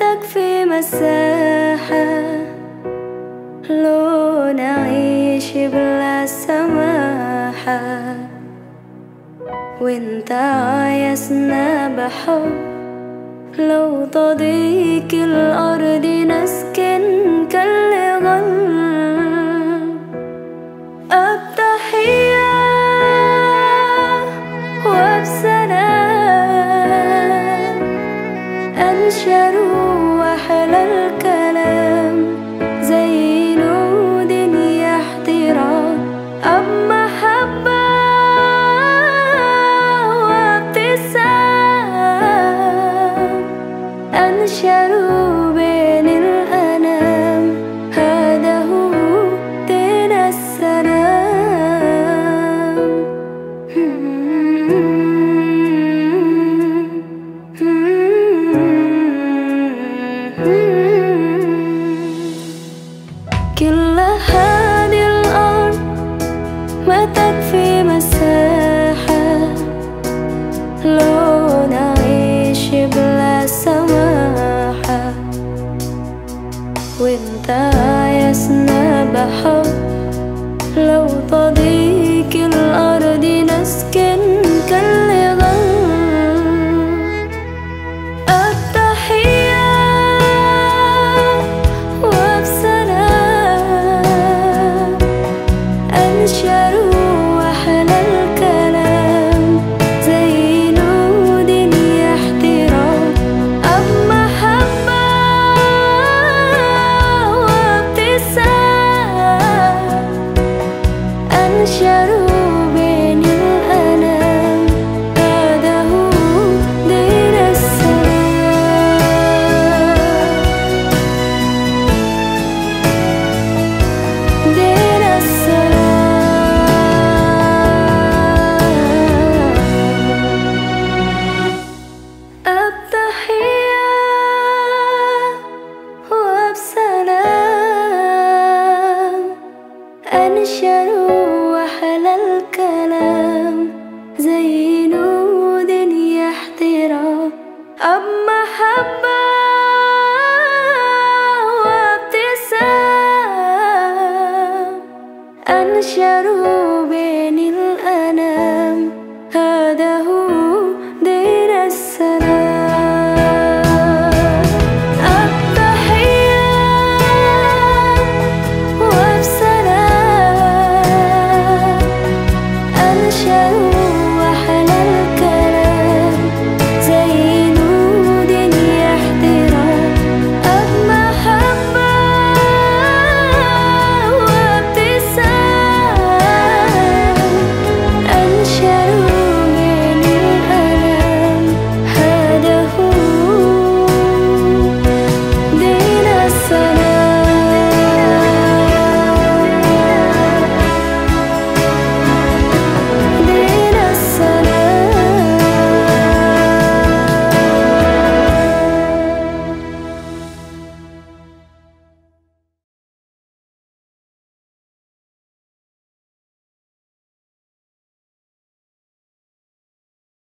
ما تكفي مساحة لو نعيش بلا سماحة. وإنت عايزنا بحب لو تضيق الأرض نسكن كل غلب التحية وبسلام أنشروا أنشروا أحلى الكلام. زي نود احترام. أب محبة وابتسام. أنشروا